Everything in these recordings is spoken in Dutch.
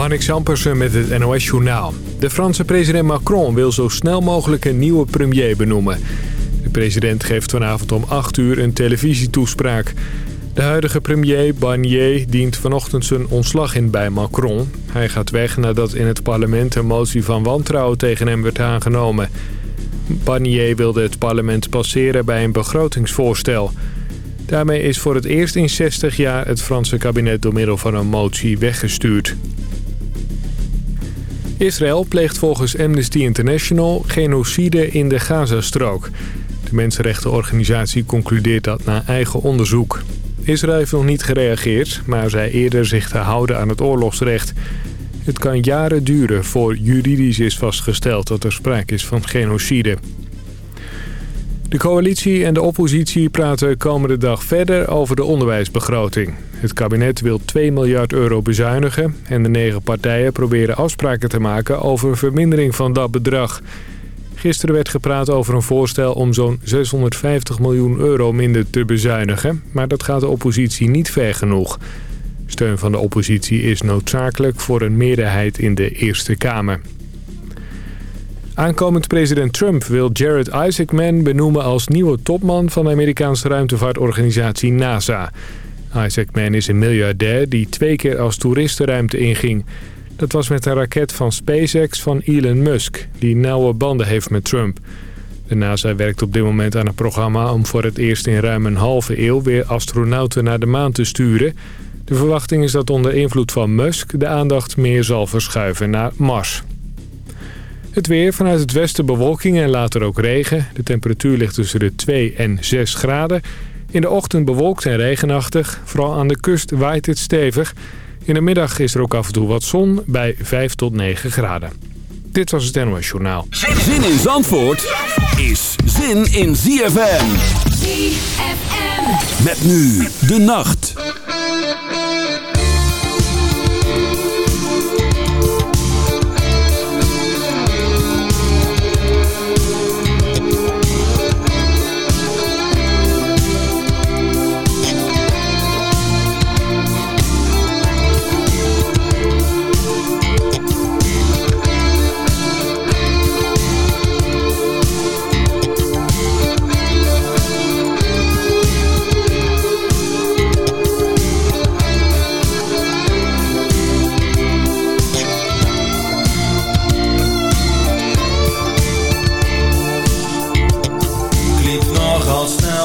Marnik Sampersen met het NOS Journaal. De Franse president Macron wil zo snel mogelijk een nieuwe premier benoemen. De president geeft vanavond om 8 uur een televisietoespraak. De huidige premier Barnier dient vanochtend zijn ontslag in bij Macron. Hij gaat weg nadat in het parlement een motie van wantrouwen tegen hem werd aangenomen. Barnier wilde het parlement passeren bij een begrotingsvoorstel. Daarmee is voor het eerst in 60 jaar het Franse kabinet door middel van een motie weggestuurd. Israël pleegt volgens Amnesty International genocide in de Gazastrook. De mensenrechtenorganisatie concludeert dat na eigen onderzoek. Israël heeft nog niet gereageerd, maar zei eerder zich te houden aan het oorlogsrecht. Het kan jaren duren voor juridisch is vastgesteld dat er sprake is van genocide. De coalitie en de oppositie praten komende dag verder over de onderwijsbegroting. Het kabinet wil 2 miljard euro bezuinigen en de negen partijen proberen afspraken te maken over vermindering van dat bedrag. Gisteren werd gepraat over een voorstel om zo'n 650 miljoen euro minder te bezuinigen, maar dat gaat de oppositie niet ver genoeg. Steun van de oppositie is noodzakelijk voor een meerderheid in de Eerste Kamer. Aankomend president Trump wil Jared Isaacman benoemen als nieuwe topman van de Amerikaanse ruimtevaartorganisatie NASA. Isaacman is een miljardair die twee keer als toerist de ruimte inging. Dat was met een raket van SpaceX van Elon Musk, die nauwe banden heeft met Trump. De NASA werkt op dit moment aan een programma om voor het eerst in ruim een halve eeuw weer astronauten naar de maan te sturen. De verwachting is dat onder invloed van Musk de aandacht meer zal verschuiven naar Mars. Het weer vanuit het westen bewolking en later ook regen. De temperatuur ligt tussen de 2 en 6 graden. In de ochtend bewolkt en regenachtig. Vooral aan de kust waait het stevig. In de middag is er ook af en toe wat zon bij 5 tot 9 graden. Dit was het NOS Journaal. Zin in Zandvoort is zin in ZFM. ZFM. Met nu de nacht.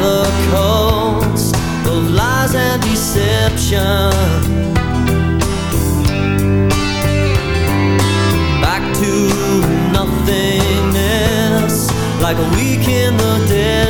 the cold lies and deception. Back to nothingness Like a week in the desert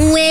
Where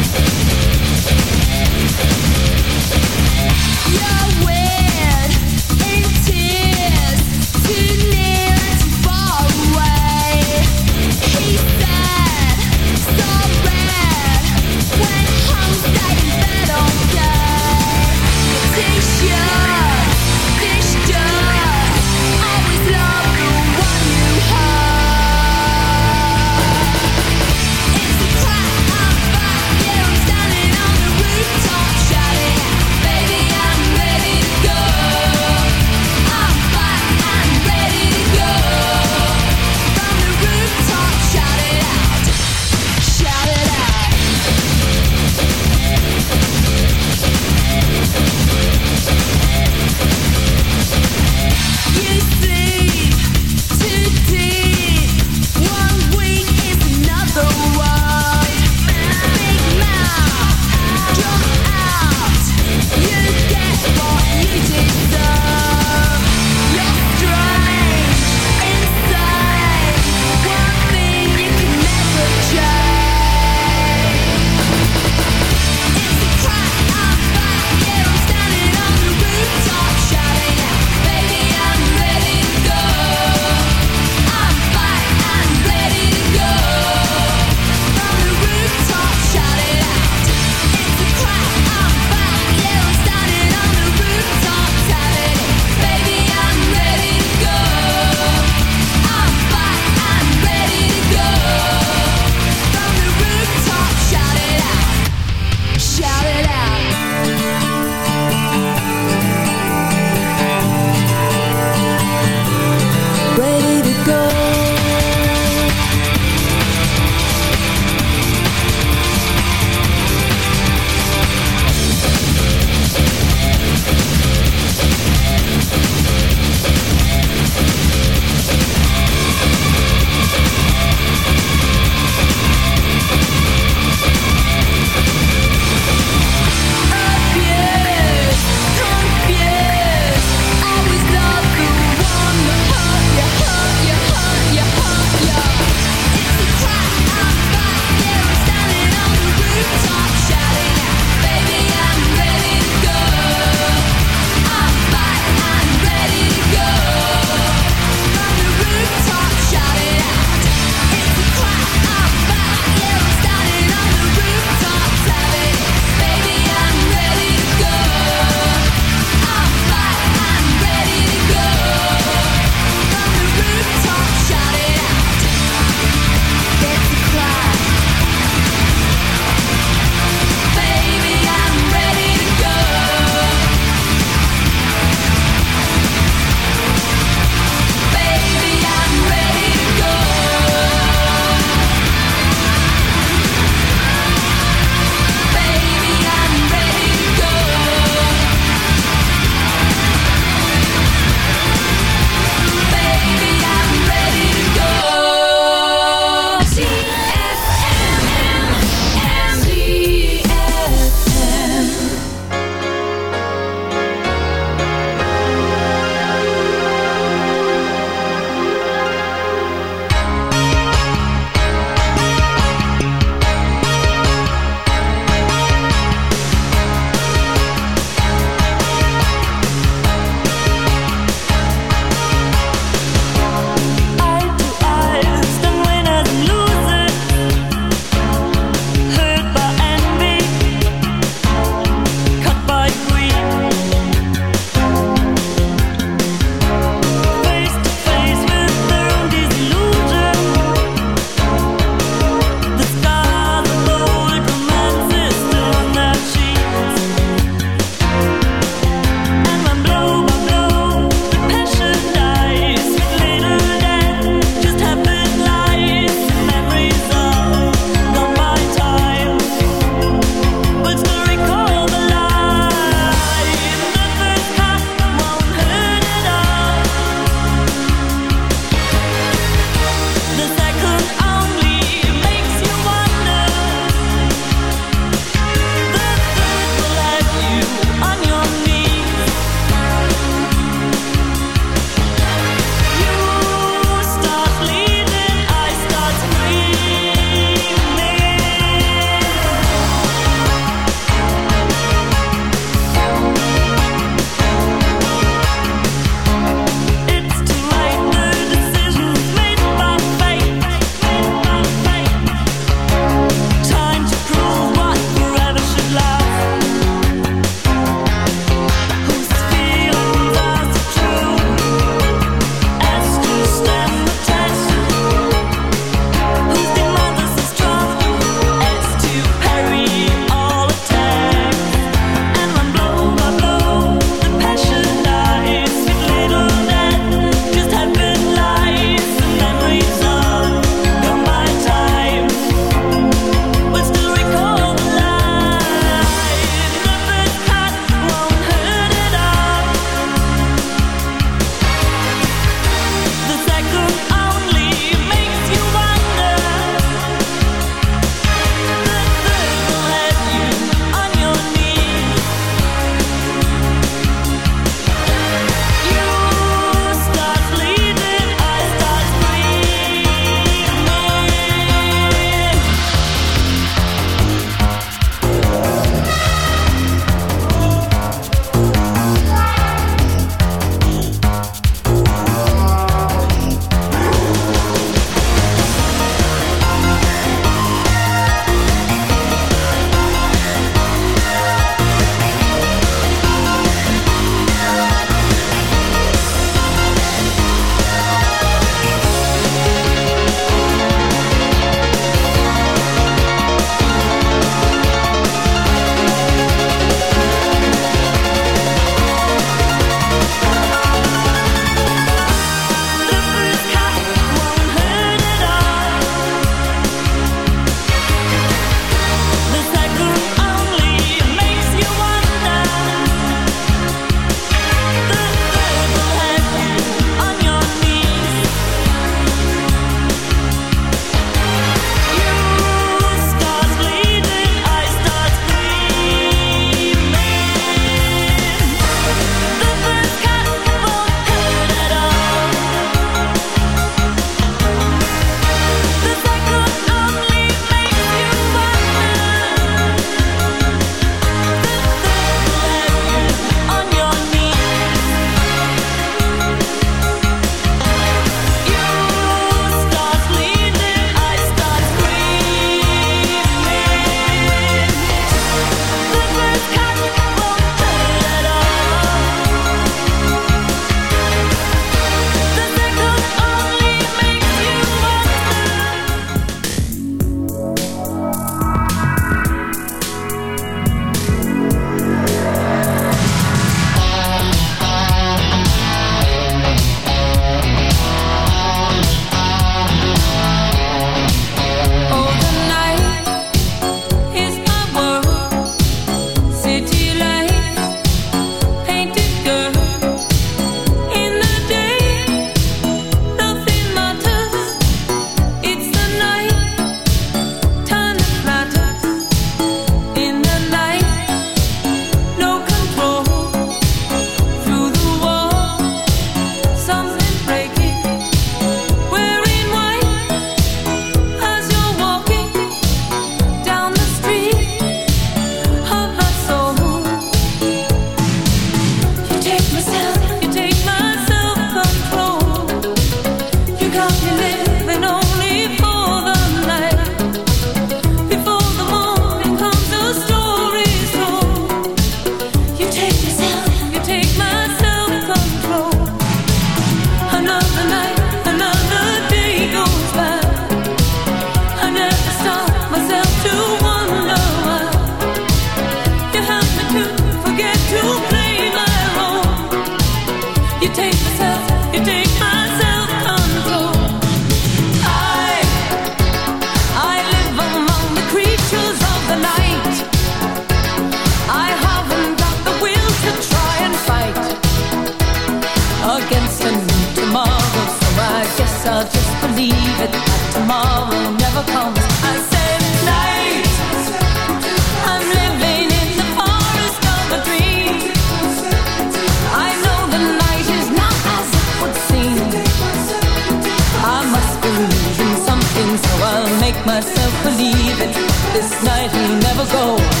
This night will never go.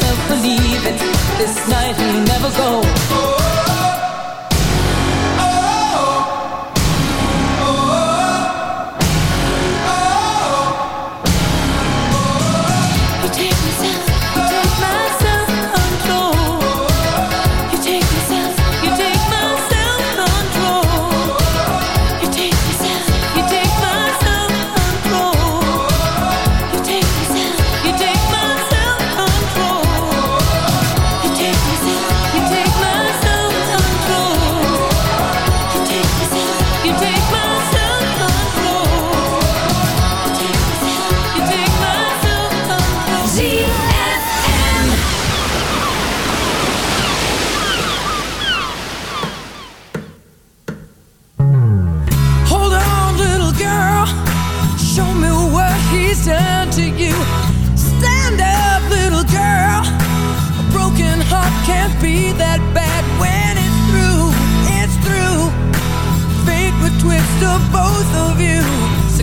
myself it. this night will never go. To of both of you. So